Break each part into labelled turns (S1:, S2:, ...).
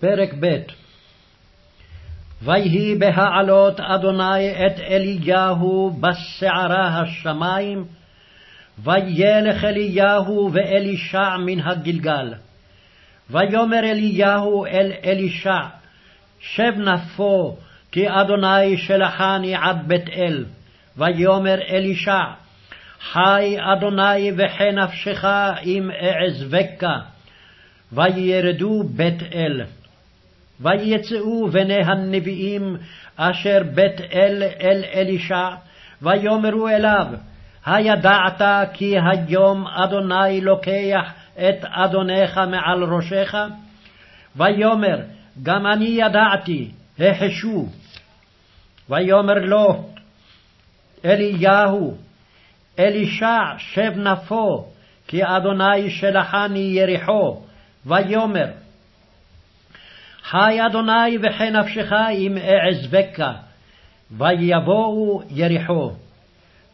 S1: פרק ב' ויהי בהעלות אדוני את אליהו בסערה השמים, וילך אליהו ואלישע מן הגלגל. ויאמר אליהו אל אלישע, שב נפו, כי אדוני שלחני עד בית אל. ויאמר אלישע, חי אדוני וחי נפשך אם אעזבקה. וירדו בית אל. ויצאו בני הנביאים אשר בית אל אל אלישע, ויאמרו אליו, הידעת כי היום אדוני לוקח את אדונך מעל ראשך? ויאמר, גם אני ידעתי, החשו. ויאמר לו, אליהו, אלישע שב נפו, כי אדוני שלחני יריחו, ויאמר, חי אדוני וחי נפשך אם אעזבקה, ויבואו יריחו.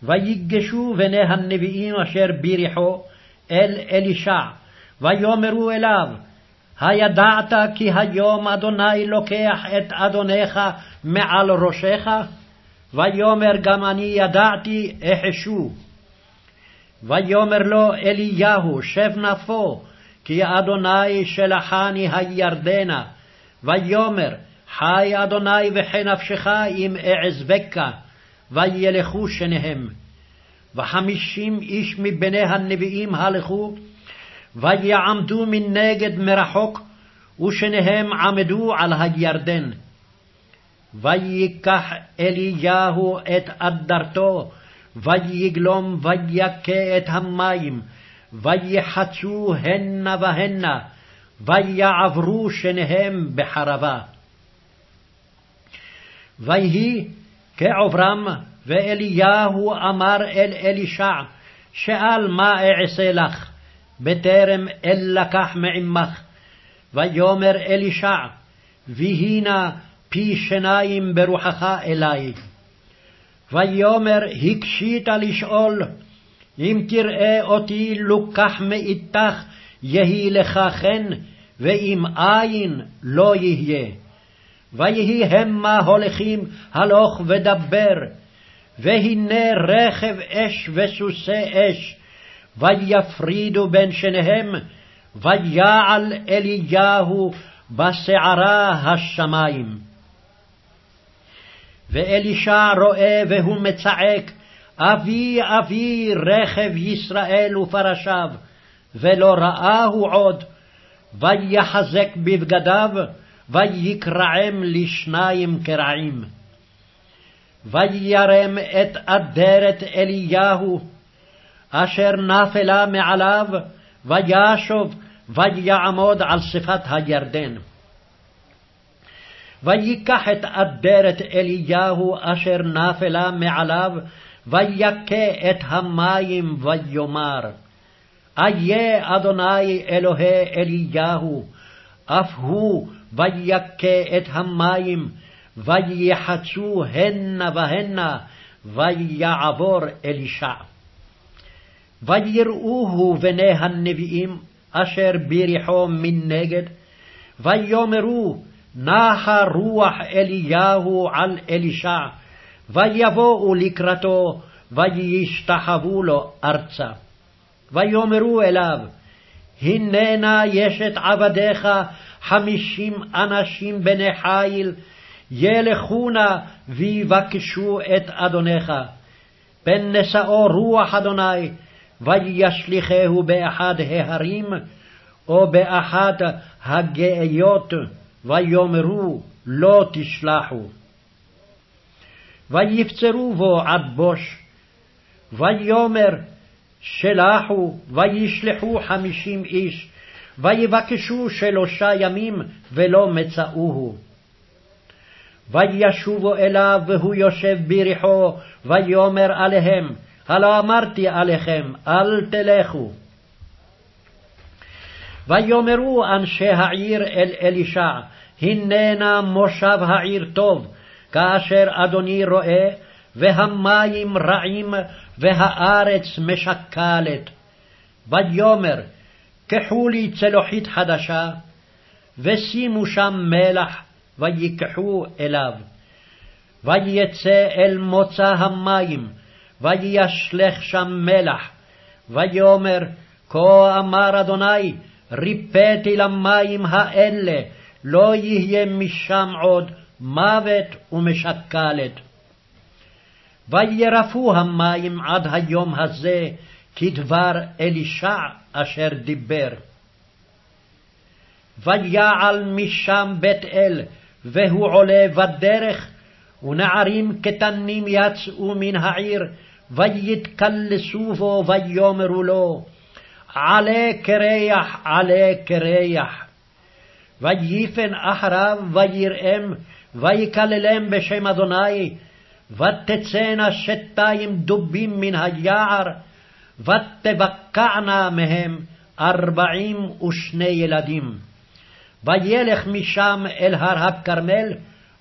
S1: ויגשו בני הנביאים אשר ביריחו אל אלישע, ויאמרו אליו, הידעת כי היום אדוני לוקח את אדונך מעל ראשך? ויאמר גם אני ידעתי אחשו. ויאמר לו אליהו שב נפו, כי אדוני שלחני הירדנה. ויאמר חי אדוני וחי נפשך אם אעזבקה, וילכו שניהם. וחמישים איש מבני הנביאים הלכו, ויעמדו מנגד מרחוק, ושניהם עמדו על הירדן. ויקח אליהו את אדרתו, ויגלום ויכה את המים, ויחצו הנה והנה, ויעברו שניהם בחרבה. ויהי כעוברם, ואליהו אמר אל אלישע, שאל מה אעשה לך, בטרם אל לקח מעמך. ויאמר אלישע, ויהי פי שניים ברוחך אלי. ויאמר הקשית לשאול, אם תראה אותי לוקח מאיתך, יהי לך חן, ואם אין לא יהיה. ויהי המה הולכים הלוך ודבר, והנה רכב אש וסוסי אש, ויפרידו בין שניהם, ויעל אליהו בסערה השמים. ואלישע רואה והוא מצעק, אבי אבי רכב ישראל ופרשיו, ולא ראהו עוד, ויחזק בבגדיו, ויקרעם לשניים קרעים. וירם את אדרת אליהו, אשר נפלה מעליו, וישוב, ויעמוד על שפת הירדן. ויקח את אדרת אליהו אשר נפלה מעליו, ויכה את המים, ויאמר, איה אדוני אלוהי אליהו, אף הוא ויכה את המים, ויחצו הנה והנה, ויעבור אלישע. ויראוהו בני הנביאים אשר ביריחו מנגד, ויאמרו נחה רוח אליהו על אלישע, ויבואו לקראתו, וישתחוו לו ארצה. ויאמרו אליו, הננה יש את עבדיך חמישים אנשים בני חיל, ילכו נא ויבקשו את אדונך. פן נשאו רוח אדוני, וישליכהו באחד ההרים, או באחת הגאיות, ויאמרו לא תשלחו. ויפצרו בו עד בוש, ויאמר שלחו, וישלחו חמישים איש, ויבקשו שלושה ימים, ולא מצאוהו. וישובו אליו, והוא יושב בריחו, ויאמר עליהם, הלא אמרתי עליכם, אל תלכו. ויאמרו אנשי העיר אל אלישע, הננה מושב העיר טוב, כאשר אדוני רואה, והמים רעים, והארץ משקלת. ויאמר, קחו לי צלוחית חדשה, ושימו שם מלח, ויקחו אליו. ויצא אל מוצא המים, וישלך שם מלח, ויאמר, כה אמר אדוני, ריפאתי למים האלה, לא יהיה משם עוד מוות ומשקלת. וירפו המים עד היום הזה, כדבר אלישע אשר דיבר. ויעל משם בית אל, והוא עולה בדרך, ונערים קטנים יצאו מן העיר, ויתקלסו בו, ויאמרו לו, עלה קרח, עלה קרח. ויפן אחריו, ויראם, ויקללם בשם אדוני, ותצאנה שתיים דובים מן היער, ותבקענה מהם ארבעים ושני ילדים. וילך משם אל הר הכרמל,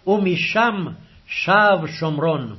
S1: ומשם שב שומרון.